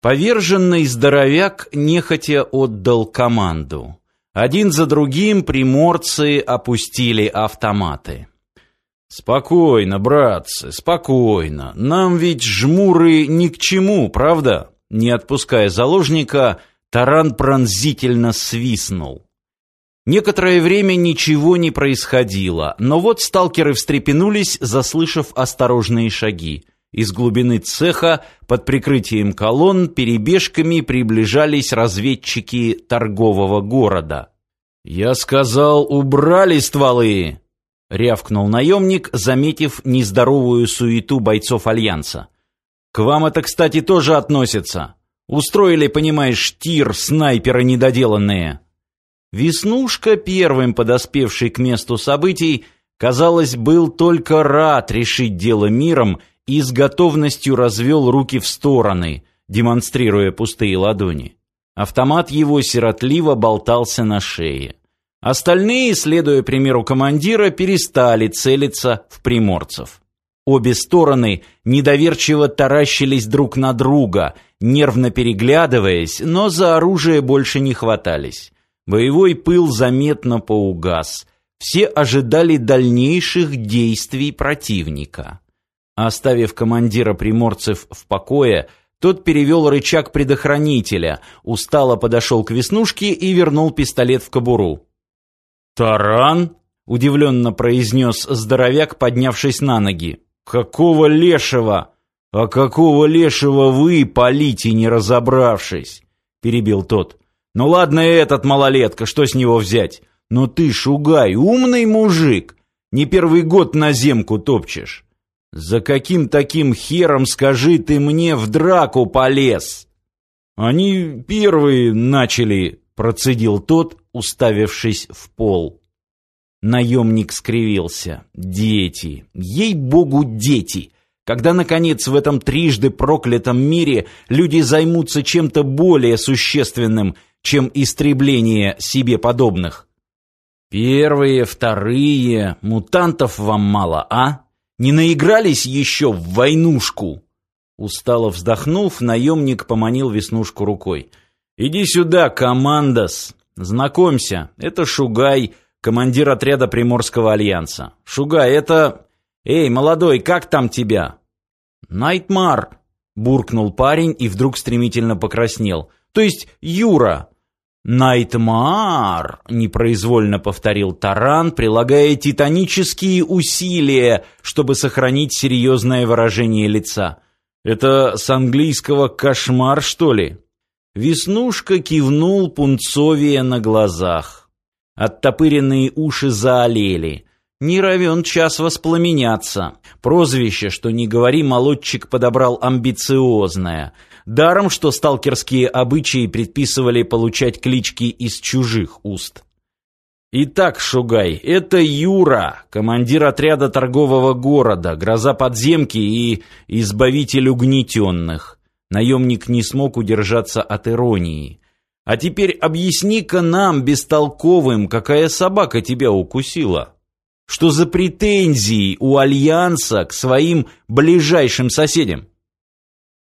Поверженный здоровяк нехотя отдал команду. Один за другим приморцы опустили автоматы. Спокойно, братцы, спокойно. Нам ведь жмуры ни к чему, правда? Не отпуская заложника, таран пронзительно свистнул. Некоторое время ничего не происходило, но вот сталкеры встрепенулись, заслышав осторожные шаги. Из глубины цеха под прикрытием колонн перебежками приближались разведчики торгового города. «Я сказал, убрали стволы!» — рявкнул наемник, заметив нездоровую суету бойцов Альянса. «К вам это, кстати, тоже относится. Устроили, понимаешь, тир снайперы недоделанные». Веснушка, первым подоспевший к месту событий, казалось, был только рад решить дело миром и с готовностью развел руки в стороны, демонстрируя пустые ладони. Автомат его сиротливо болтался на шее. Остальные, следуя примеру командира, перестали целиться в приморцев. Обе стороны недоверчиво таращились друг на друга, нервно переглядываясь, но за оружие больше не хватались. Боевой пыл заметно поугас. Все ожидали дальнейших действий противника. Оставив командира приморцев в покое, тот перевел рычаг предохранителя, устало подошел к Веснушке и вернул пистолет в кобуру. «Таран?» — удивленно произнес здоровяк, поднявшись на ноги. «Какого лешего? А какого лешего вы полите, не разобравшись?» — перебил тот. «Ну ладно этот малолетка, что с него взять? Но ты, шугай, умный мужик, не первый год на земку топчешь. За каким таким хером, скажи ты мне, в драку полез? Они первые начали, процедил тот, уставившись в пол. Наемник скривился. Дети, ей-богу, дети. Когда наконец в этом трижды проклятом мире люди займутся чем-то более существенным, чем истребление себе подобных. Первые, вторые, мутантов вам мало, а? Не наигрались еще в войнушку?» Устало вздохнув, наемник поманил Веснушку рукой. «Иди сюда, командос! Знакомься, это Шугай, командир отряда Приморского альянса. Шугай, это... Эй, молодой, как там тебя?» «Найтмар!» — буркнул парень и вдруг стремительно покраснел. «То есть Юра!» «Найтмар!» — непроизвольно повторил Таран, прилагая титанические усилия, чтобы сохранить серьезное выражение лица. «Это с английского «кошмар», что ли?» Веснушка кивнул пунцовее на глазах. Оттопыренные уши заолели. Не равен час воспламеняться. Прозвище, что не говори, молодчик подобрал амбициозное — Даром, что сталкерские обычаи предписывали получать клички из чужих уст. Итак, Шугай, это Юра, командир отряда торгового города, гроза подземки и избавитель угнетенных. Наемник не смог удержаться от иронии. А теперь объясни-ка нам, бестолковым, какая собака тебя укусила? Что за претензии у Альянса к своим ближайшим соседям?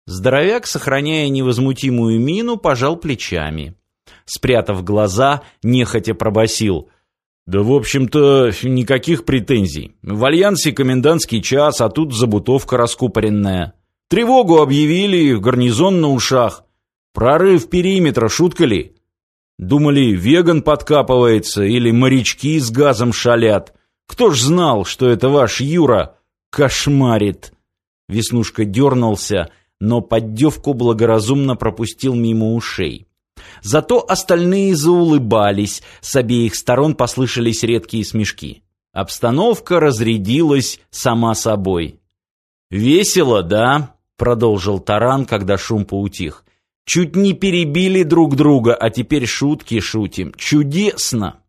Здоровяк, сохраняя невозмутимую мину, пожал плечами. Спрятав глаза, нехотя пробасил: «Да, в общем-то, никаких претензий. В Альянсе комендантский час, а тут забутовка раскупоренная. Тревогу объявили, гарнизон на ушах. Прорыв периметра, шутка ли? Думали, веган подкапывается или морячки с газом шалят. Кто ж знал, что это ваш Юра кошмарит?» Веснушка дернулся, но поддевку благоразумно пропустил мимо ушей. Зато остальные заулыбались, с обеих сторон послышались редкие смешки. Обстановка разрядилась сама собой. «Весело, да?» — продолжил Таран, когда шум поутих. «Чуть не перебили друг друга, а теперь шутки шутим. Чудесно!»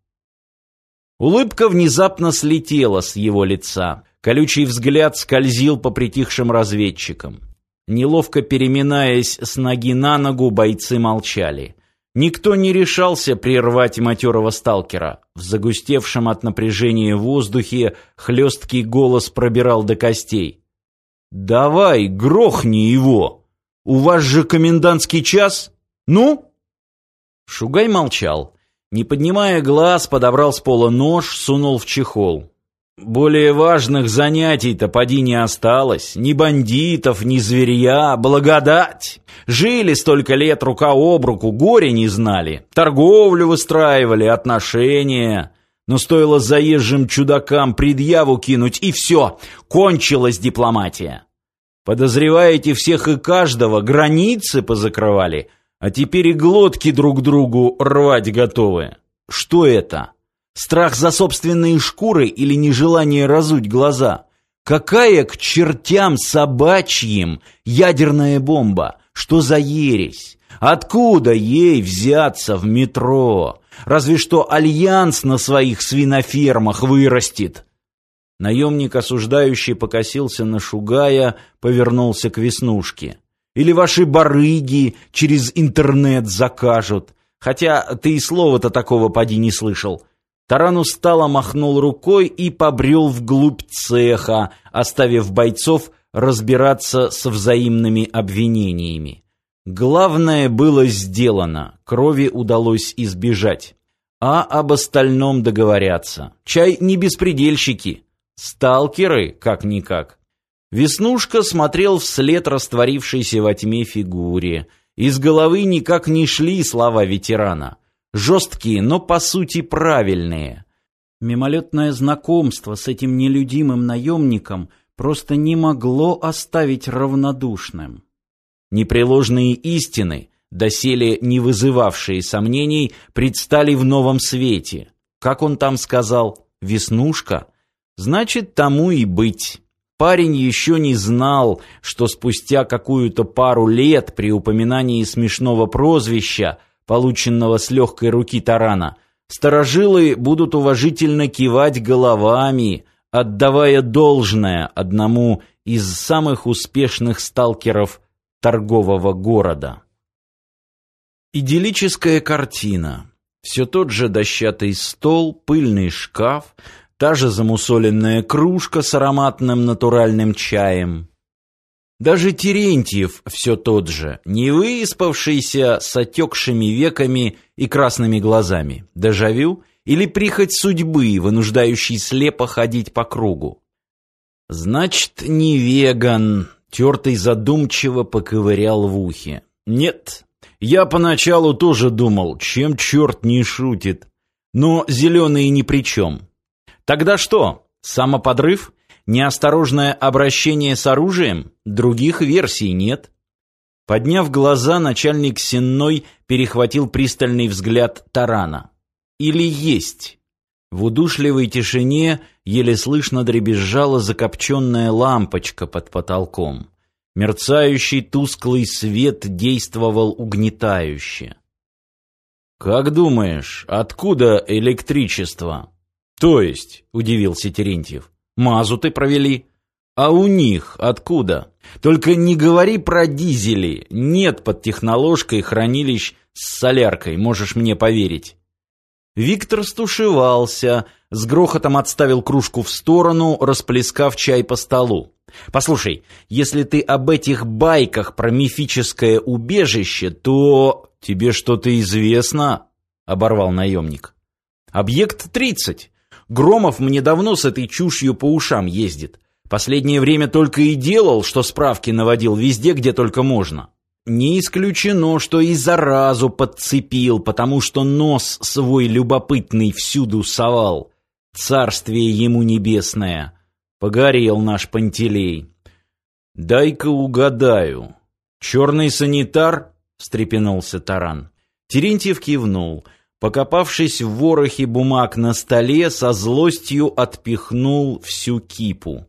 Улыбка внезапно слетела с его лица. Колючий взгляд скользил по притихшим разведчикам. Неловко переминаясь с ноги на ногу, бойцы молчали. Никто не решался прервать матерого сталкера. В загустевшем от напряжения воздухе хлесткий голос пробирал до костей. «Давай, грохни его!» У вас же комендантский час. Ну?» Шугай молчал. Не поднимая глаз, подобрал с пола нож, сунул в чехол. Более важных занятий-то поди не осталось. Ни бандитов, ни зверья, благодать. Жили столько лет рука об руку, горе не знали. Торговлю выстраивали, отношения. Но стоило заезжим чудакам предъяву кинуть, и все, кончилась дипломатия. Подозреваете всех и каждого, границы позакрывали, а теперь и глотки друг другу рвать готовы. Что это? Страх за собственные шкуры или нежелание разуть глаза? Какая к чертям собачьим ядерная бомба? Что за ересь? Откуда ей взяться в метро? Разве что альянс на своих свинофермах вырастет. Наемник, осуждающий, покосился на Шугая, повернулся к Веснушке. Или ваши барыги через интернет закажут. Хотя ты и слова-то такого поди не слышал. Таран устало махнул рукой и побрел вглубь цеха, оставив бойцов разбираться со взаимными обвинениями. Главное было сделано, крови удалось избежать. А об остальном договорятся. Чай не беспредельщики, сталкеры как-никак. Веснушка смотрел вслед растворившейся во тьме фигуре. Из головы никак не шли слова ветерана. Жесткие, но по сути правильные. Мимолетное знакомство с этим нелюдимым наемником просто не могло оставить равнодушным. Непреложные истины, доселе не вызывавшие сомнений, предстали в новом свете. Как он там сказал, веснушка? Значит, тому и быть. Парень еще не знал, что спустя какую-то пару лет при упоминании смешного прозвища полученного с легкой руки тарана, старожилы будут уважительно кивать головами, отдавая должное одному из самых успешных сталкеров торгового города. Идиллическая картина. Все тот же дощатый стол, пыльный шкаф, та же замусоленная кружка с ароматным натуральным чаем, даже Терентьев все тот же, не выспавшийся с отекшими веками и красными глазами. Дежавю или прихоть судьбы, вынуждающий слепо ходить по кругу. Значит, не веган, тертый задумчиво поковырял в ухе. Нет, я поначалу тоже думал, чем черт не шутит. Но зеленые ни при чем. Тогда что, самоподрыв? Неосторожное обращение с оружием? Других версий нет. Подняв глаза, начальник Сенной перехватил пристальный взгляд Тарана. Или есть? В удушливой тишине еле слышно дребезжала закопченная лампочка под потолком. Мерцающий тусклый свет действовал угнетающе. «Как думаешь, откуда электричество?» «То есть?» — удивился Терентьев мазуты провели. А у них откуда? Только не говори про дизели. Нет под техноложкой хранилищ с соляркой, можешь мне поверить. Виктор стушевался, с грохотом отставил кружку в сторону, расплескав чай по столу. Послушай, если ты об этих байках про мифическое убежище, то тебе что-то известно, оборвал наемник. Объект 30. Громов мне давно с этой чушью по ушам ездит. Последнее время только и делал, что справки наводил везде, где только можно. Не исключено, что и заразу подцепил, потому что нос свой любопытный всюду совал. Царствие ему небесное. Погорел наш Пантелей. Дай-ка угадаю. Черный санитар? встрепенулся Таран. Терентьев кивнул. Покопавшись в ворохе бумаг на столе, со злостью отпихнул всю кипу.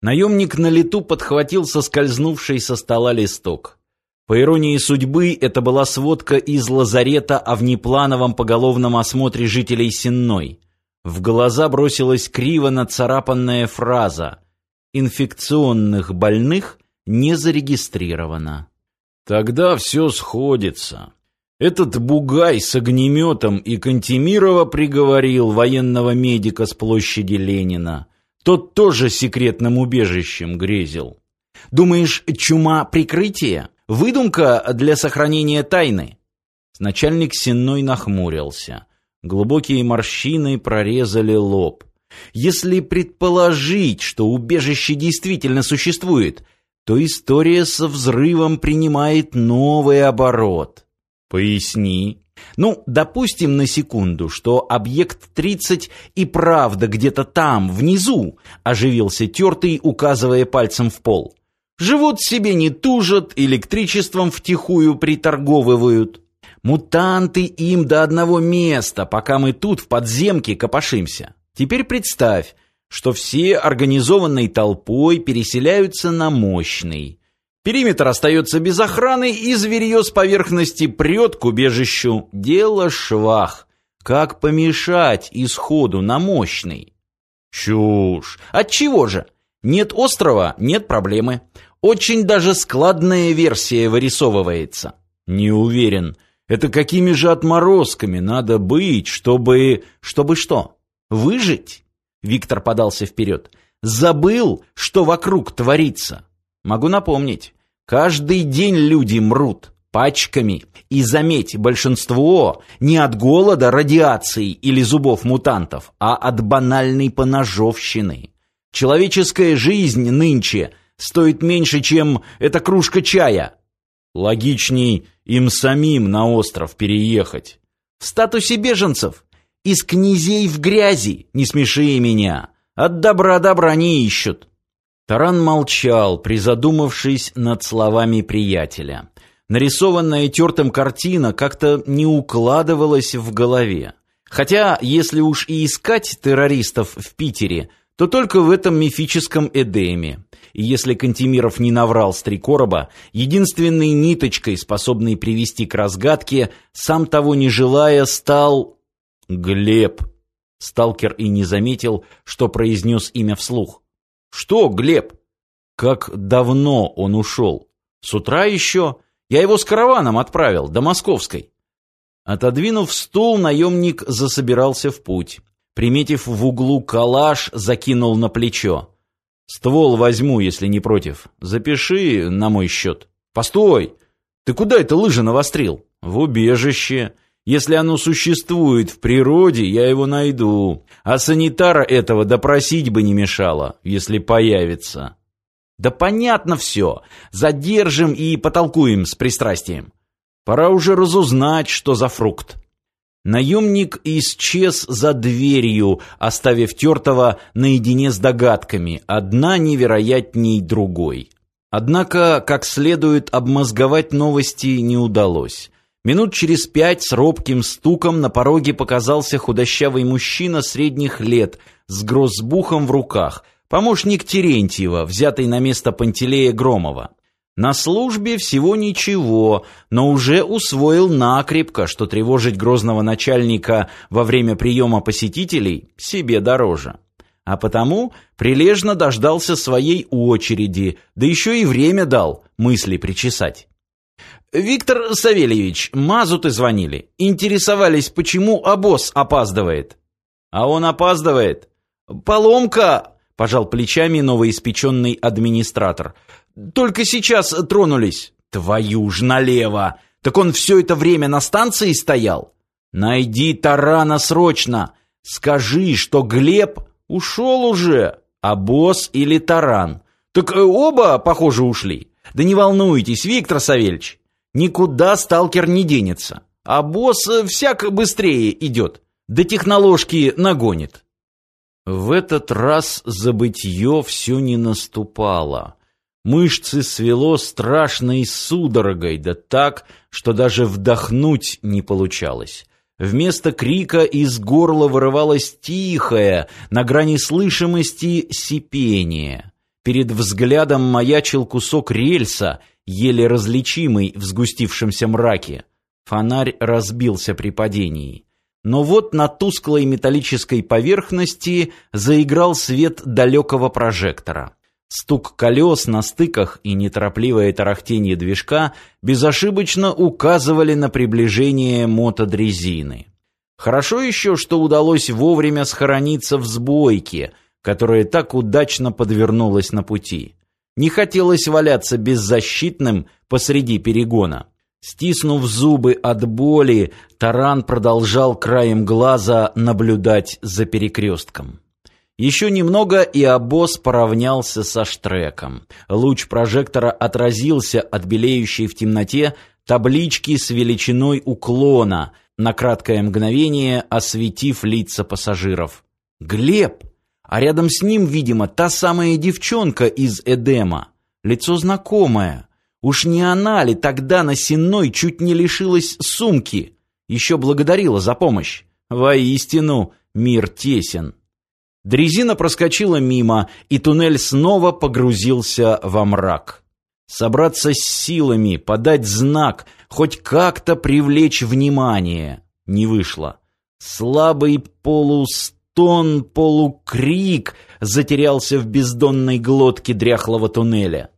Наемник на лету подхватил соскользнувший со стола листок. По иронии судьбы, это была сводка из лазарета о внеплановом поголовном осмотре жителей Сенной. В глаза бросилась криво нацарапанная фраза «Инфекционных больных не зарегистрировано». Тогда все сходится. Этот бугай с огнеметом и Кантемирова приговорил военного медика с площади Ленина. Тот тоже секретным убежищем грезил. Думаешь, чума прикрытие? Выдумка для сохранения тайны. Начальник Сенной нахмурился. Глубокие морщины прорезали лоб. Если предположить, что убежище действительно существует, то история со взрывом принимает новый оборот. Поясни. Ну, допустим на секунду, что объект 30 и правда где-то там, внизу, оживился тертый, указывая пальцем в пол. Живут себе не тужат, электричеством втихую приторговывают. Мутанты им до одного места, пока мы тут в подземке копошимся. Теперь представь, что все организованной толпой переселяются на мощный. Периметр остается без охраны, и зверье с поверхности прет к убежищу. Дело швах. Как помешать исходу на мощный? Чушь. Отчего же? Нет острова, нет проблемы. Очень даже складная версия вырисовывается. Не уверен. Это какими же отморозками надо быть, чтобы... Чтобы что? Выжить? Виктор подался вперед. Забыл, что вокруг творится. Могу напомнить. Каждый день люди мрут пачками. И заметь, большинство не от голода, радиации или зубов мутантов, а от банальной поножовщины. Человеческая жизнь нынче стоит меньше, чем эта кружка чая. Логичней им самим на остров переехать. В статусе беженцев. Из князей в грязи, не смеши меня. От добра добра не ищут. Таран молчал, призадумавшись над словами приятеля. Нарисованная тертым картина как-то не укладывалась в голове. Хотя, если уж и искать террористов в Питере, то только в этом мифическом Эдеме. И если Кантемиров не наврал с три короба, единственной ниточкой, способной привести к разгадке, сам того не желая, стал... Глеб. Сталкер и не заметил, что произнес имя вслух. Что, Глеб? Как давно он ушел? С утра еще? Я его с караваном отправил, до Московской. Отодвинув стул, наемник засобирался в путь. Приметив в углу калаш, закинул на плечо. «Ствол возьму, если не против. Запиши на мой счет». «Постой! Ты куда это лыжи навострил?» «В убежище. Если оно существует в природе, я его найду. А санитара этого допросить бы не мешало, если появится». «Да понятно все. Задержим и потолкуем с пристрастием. Пора уже разузнать, что за фрукт». Наемник исчез за дверью, оставив Тертого наедине с догадками, одна невероятней другой. Однако, как следует обмозговать новости не удалось. Минут через пять с робким стуком на пороге показался худощавый мужчина средних лет с грозбухом в руках, помощник Терентьева, взятый на место Пантелея Громова. На службе всего ничего, но уже усвоил накрепко, что тревожить грозного начальника во время приема посетителей себе дороже. А потому прилежно дождался своей очереди, да еще и время дал мысли причесать. «Виктор Савельевич, мазуты звонили. Интересовались, почему обоз опаздывает». «А он опаздывает?» «Поломка!» — пожал плечами новоиспеченный администратор. Только сейчас тронулись. Твою ж налево! Так он все это время на станции стоял? Найди Тарана срочно! Скажи, что Глеб ушел уже, а босс или Таран. Так э, оба, похоже, ушли. Да не волнуйтесь, Виктор Савельевич, никуда сталкер не денется. А босс э, всяк быстрее идет, до техноложки нагонит. В этот раз забытье все не наступало. Мышцы свело страшной судорогой, да так, что даже вдохнуть не получалось. Вместо крика из горла вырывалось тихое, на грани слышимости, сипение. Перед взглядом маячил кусок рельса, еле различимый в сгустившемся мраке. Фонарь разбился при падении. Но вот на тусклой металлической поверхности заиграл свет далекого прожектора. Стук колес на стыках и неторопливое тарахтение движка безошибочно указывали на приближение мотодрезины. Хорошо еще, что удалось вовремя схорониться в сбойке, которая так удачно подвернулась на пути. Не хотелось валяться беззащитным посреди перегона. Стиснув зубы от боли, Таран продолжал краем глаза наблюдать за перекрестком. Еще немного, и обоз поравнялся со штреком. Луч прожектора отразился от белеющей в темноте таблички с величиной уклона, на краткое мгновение осветив лица пассажиров. «Глеб!» А рядом с ним, видимо, та самая девчонка из Эдема. Лицо знакомое. Уж не она ли тогда на Сенной чуть не лишилась сумки? Еще благодарила за помощь. Воистину, мир тесен. Дрезина проскочила мимо, и туннель снова погрузился во мрак. Собраться с силами, подать знак, хоть как-то привлечь внимание не вышло. Слабый полустон, полукрик затерялся в бездонной глотке дряхлого туннеля.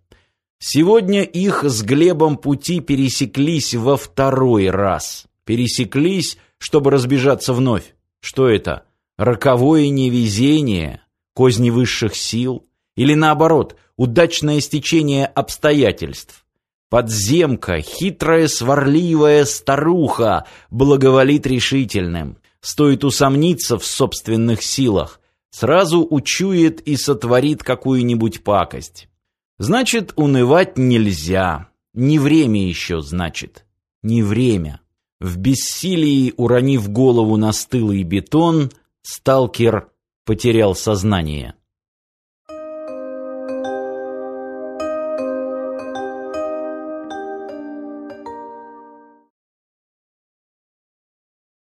Сегодня их с Глебом пути пересеклись во второй раз. Пересеклись, чтобы разбежаться вновь. Что это? Роковое невезение? Козни высших сил? Или наоборот, удачное стечение обстоятельств? Подземка, хитрая сварливая старуха, благоволит решительным. Стоит усомниться в собственных силах, сразу учует и сотворит какую-нибудь пакость. Значит, унывать нельзя. Не время еще, значит. Не время. В бессилии, уронив голову на стылый бетон, сталкер потерял сознание.